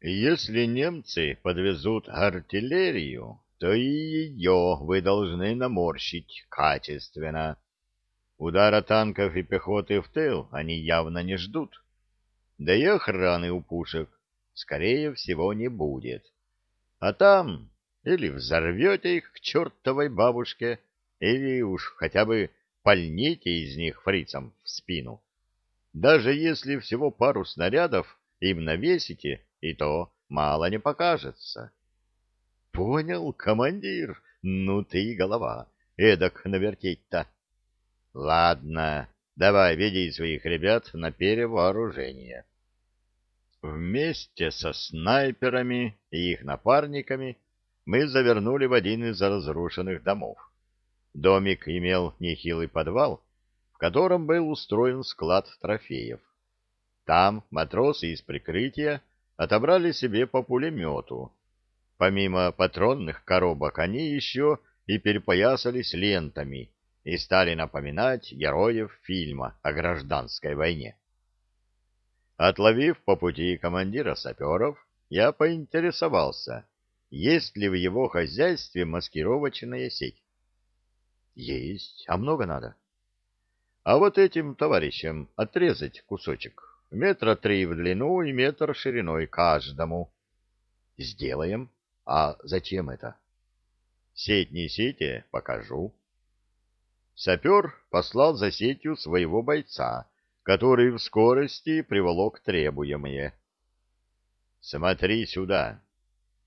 Если немцы подвезут артиллерию, то и ее вы должны наморщить качественно. Удара танков и пехоты в тыл они явно не ждут. Да и охраны у пушек, скорее всего, не будет. А там или взорвете их к чертовой бабушке, или уж хотя бы пальните из них фрицам в спину. Даже если всего пару снарядов им навесите, и то мало не покажется. Понял, командир? Ну ты и голова. Эдак навертеть-то. Ладно, давай веди своих ребят на перевооружение. Вместе со снайперами и их напарниками мы завернули в один из разрушенных домов. Домик имел нехилый подвал, в котором был устроен склад трофеев. Там матросы из прикрытия отобрали себе по пулемету. Помимо патронных коробок они еще и перепоясались лентами и стали напоминать героев фильма о гражданской войне. Отловив по пути командира саперов, я поинтересовался, есть ли в его хозяйстве маскировочная сеть. Есть. А много надо? А вот этим товарищам отрезать кусочек. Метра три в длину и метр шириной каждому. Сделаем. А зачем это? Сеть несите, покажу. Сапер послал за сетью своего бойца, который в скорости приволок требуемое. Смотри сюда.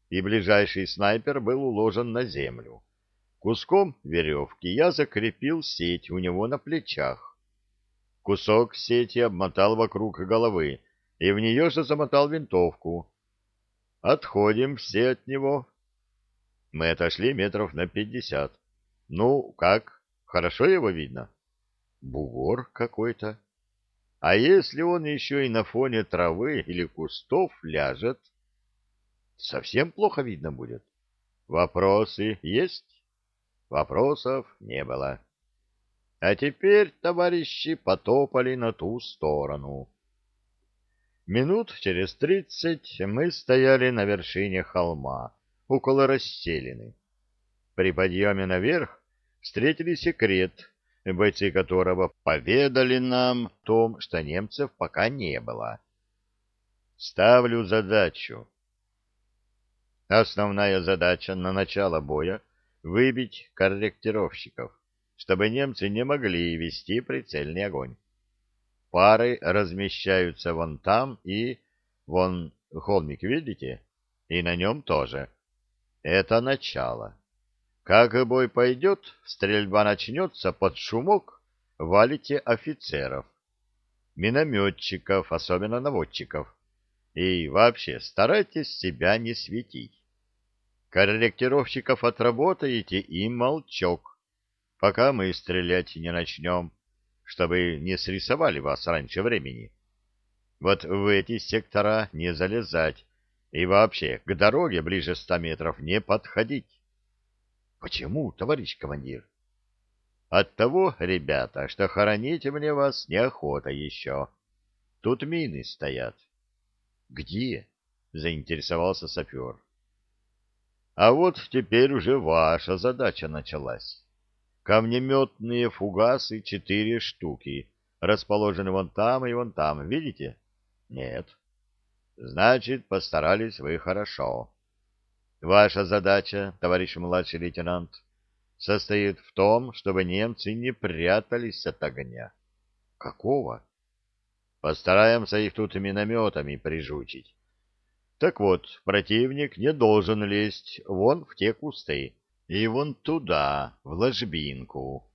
И ближайший снайпер был уложен на землю. Куском веревки я закрепил сеть у него на плечах Кусок сети обмотал вокруг головы и в нее же замотал винтовку. Отходим все от него. Мы отошли метров на пятьдесят. Ну, как? Хорошо его видно? Бугор какой-то. А если он еще и на фоне травы или кустов ляжет? Совсем плохо видно будет. Вопросы есть? Вопросов не было. А теперь товарищи потопали на ту сторону. Минут через тридцать мы стояли на вершине холма, около расселины. При подъеме наверх встретили секрет, бойцы которого поведали нам о том, что немцев пока не было. Ставлю задачу. Основная задача на начало боя — выбить корректировщиков чтобы немцы не могли вести прицельный огонь. Пары размещаются вон там и... Вон холмик, видите? И на нем тоже. Это начало. Как и бой пойдет, стрельба начнется под шумок, валите офицеров, минометчиков, особенно наводчиков. И вообще старайтесь себя не светить. Корректировщиков отработаете и молчок пока мы стрелять не начнем, чтобы не срисовали вас раньше времени. Вот в эти сектора не залезать и вообще к дороге ближе ста метров не подходить. Почему, товарищ командир? От того, ребята, что хоронить мне вас неохота еще. Тут мины стоят. Где? Заинтересовался сапер. А вот теперь уже ваша задача началась. Камнеметные фугасы четыре штуки, расположены вон там и вон там, видите? Нет. Значит, постарались вы хорошо. Ваша задача, товарищ младший лейтенант, состоит в том, чтобы немцы не прятались от огня. Какого? Постараемся их тут минометами прижучить. Так вот, противник не должен лезть вон в те кусты, и вон туда, в ложбинку.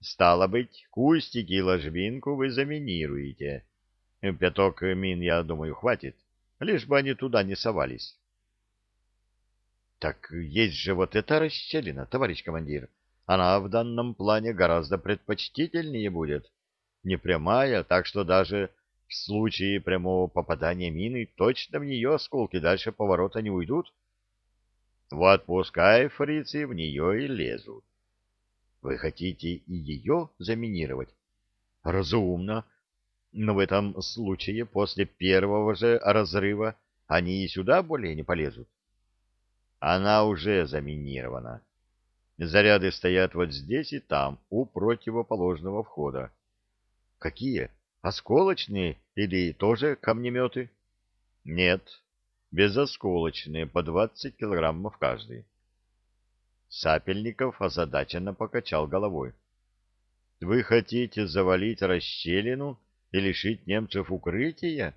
Стало быть, кустики и ложбинку вы заминируете. Пяток мин, я думаю, хватит, лишь бы они туда не совались. Так есть же вот эта расщелина, товарищ командир. Она в данном плане гораздо предпочтительнее будет. Не прямая, так что даже в случае прямого попадания мины точно в нее осколки дальше поворота не уйдут. Вот пускай фрицы в нее и лезут. Вы хотите и ее заминировать? Разумно. Но в этом случае после первого же разрыва они и сюда более не полезут. Она уже заминирована. Заряды стоят вот здесь и там, у противоположного входа. Какие? Осколочные или тоже камнеметы? Нет, безосколочные, по 20 килограммов каждый. Сапельников озадаченно покачал головой. Вы хотите завалить расщелину и лишить немцев укрытия?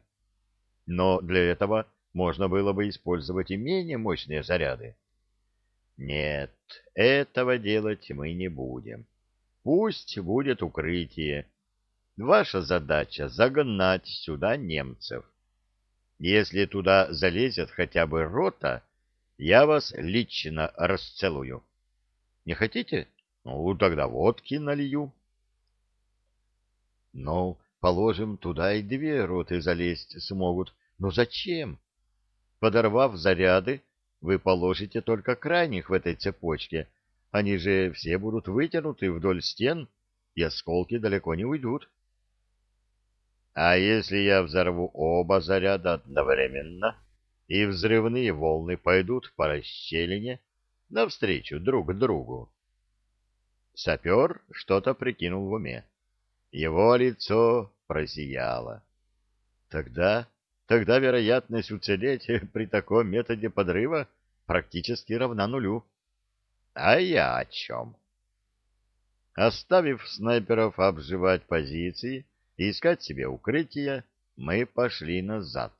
Но для этого можно было бы использовать и менее мощные заряды. Нет, этого делать мы не будем. Пусть будет укрытие. Ваша задача — загнать сюда немцев. Если туда залезет хотя бы рота, я вас лично расцелую. Не хотите? Ну, тогда водки налью. Ну, положим, туда и две роты залезть смогут. Но зачем? Подорвав заряды, вы положите только крайних в этой цепочке. Они же все будут вытянуты вдоль стен, и осколки далеко не уйдут. А если я взорву оба заряда одновременно, и взрывные волны пойдут по расщелине навстречу друг другу? Сапер что-то прикинул в уме. Его лицо просияло. Тогда, тогда вероятность уцелеть при таком методе подрыва практически равна нулю. А я о чем? Оставив снайперов обживать позиции, и искать себе укрытие, мы пошли назад.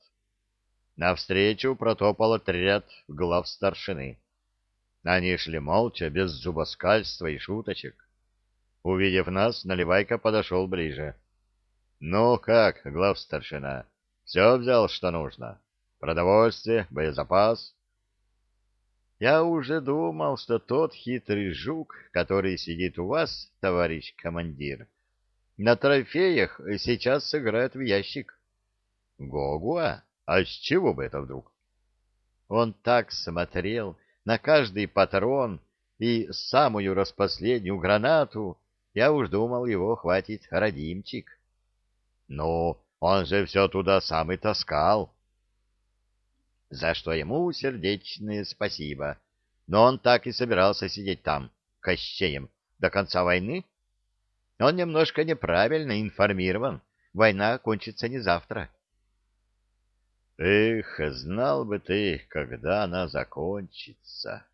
Навстречу протопал отряд глав старшины. Они шли молча, без зубоскальства и шуточек. Увидев нас, Наливайка подошел ближе. — Ну как, глав старшина, все взял, что нужно? Продовольствие, боезапас? Я уже думал, что тот хитрый жук, который сидит у вас, товарищ командир, на трофеях сейчас сыграют в ящик. Гогуа? А с чего бы это вдруг? Он так смотрел на каждый патрон и самую распоследнюю гранату, я уж думал, его хватит родимчик. Ну, он же все туда сам и таскал. За что ему сердечное спасибо. Но он так и собирался сидеть там, кощеем, до конца войны, он немножко неправильно информирован. Война кончится не завтра. Эх, знал бы ты, когда она закончится.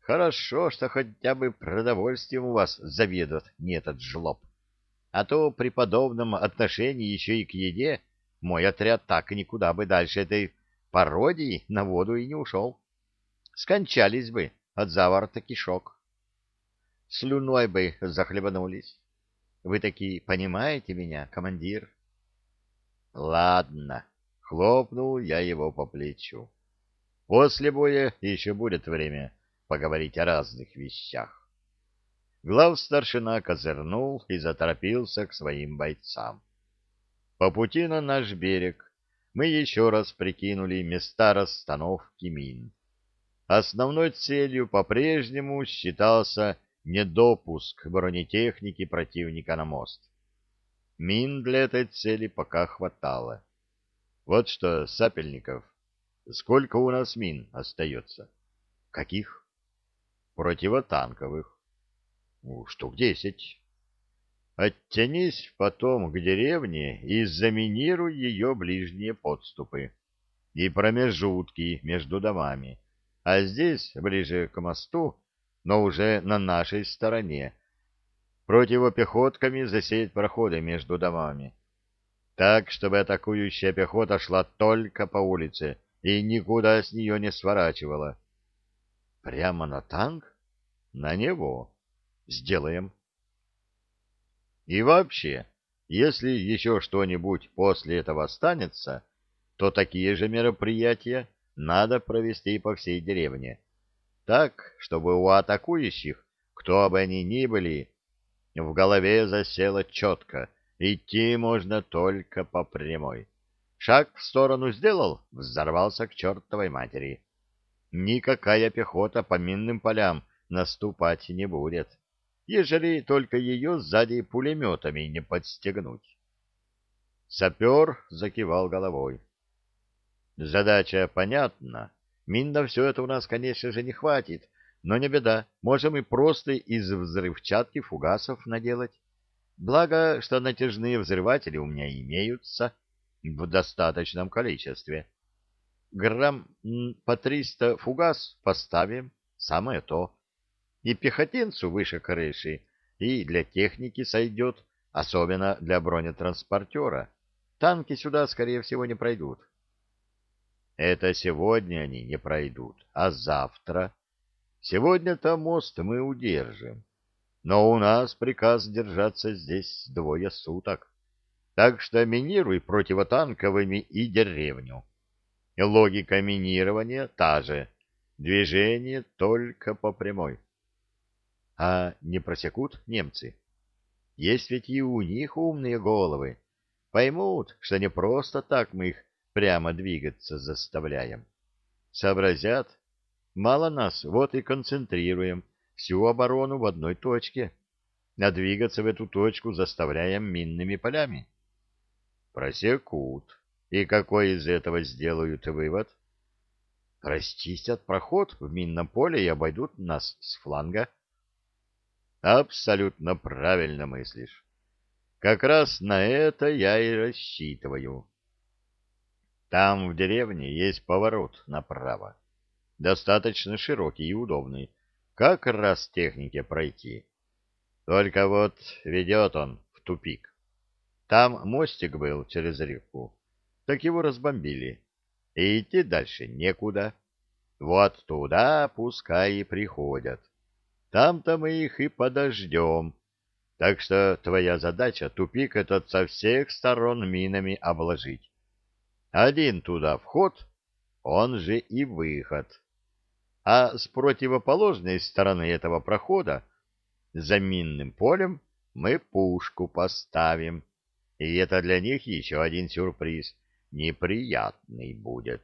Хорошо, что хотя бы продовольствием у вас заведут не этот жлоб. А то при подобном отношении еще и к еде мой отряд так никуда бы дальше этой пародии на воду и не ушел. Скончались бы от заворота кишок слюной бы захлебнулись. Вы таки понимаете меня, командир? Ладно, хлопнул я его по плечу. После боя еще будет время поговорить о разных вещах. Глав старшина козырнул и заторопился к своим бойцам. По пути на наш берег мы еще раз прикинули места расстановки мин. Основной целью по-прежнему считался недопуск бронетехники противника на мост. Мин для этой цели пока хватало. Вот что, Сапельников, сколько у нас мин остается? Каких? Противотанковых. Ну, штук десять. Оттянись потом к деревне и заминируй ее ближние подступы и промежутки между домами. А здесь, ближе к мосту, но уже на нашей стороне. Противопехотками засеять проходы между домами. Так, чтобы атакующая пехота шла только по улице и никуда с нее не сворачивала. Прямо на танк? На него. Сделаем. И вообще, если еще что-нибудь после этого останется, то такие же мероприятия надо провести по всей деревне так, чтобы у атакующих, кто бы они ни были, в голове засело четко, идти можно только по прямой. Шаг в сторону сделал, взорвался к чертовой матери. Никакая пехота по минным полям наступать не будет, ежели только ее сзади пулеметами не подстегнуть. Сапер закивал головой. Задача понятна. Мин на все это у нас, конечно же, не хватит, но не беда, можем и просто из взрывчатки фугасов наделать. Благо, что натяжные взрыватели у меня имеются в достаточном количестве. Грамм по триста фугас поставим, самое то. И пехотинцу выше крыши, и для техники сойдет, особенно для бронетранспортера. Танки сюда, скорее всего, не пройдут. Это сегодня они не пройдут, а завтра. Сегодня-то мост мы удержим. Но у нас приказ держаться здесь двое суток. Так что минируй противотанковыми и деревню. Логика минирования та же. Движение только по прямой. А не просекут немцы? Есть ведь и у них умные головы. Поймут, что не просто так мы их прямо двигаться заставляем. Сообразят. Мало нас, вот и концентрируем всю оборону в одной точке, а двигаться в эту точку заставляем минными полями. Просекут. И какой из этого сделают вывод? Расчистят проход в минном поле и обойдут нас с фланга. Абсолютно правильно мыслишь. Как раз на это я и рассчитываю. Там в деревне есть поворот направо. Достаточно широкий и удобный как раз технике пройти. Только вот ведет он в тупик. Там мостик был через реку, так его разбомбили. И идти дальше некуда. Вот туда пускай и приходят. Там-то мы их и подождем. Так что твоя задача — тупик этот со всех сторон минами обложить. Один туда вход, он же и выход а с противоположной стороны этого прохода, за минным полем, мы пушку поставим. И это для них еще один сюрприз. Неприятный будет.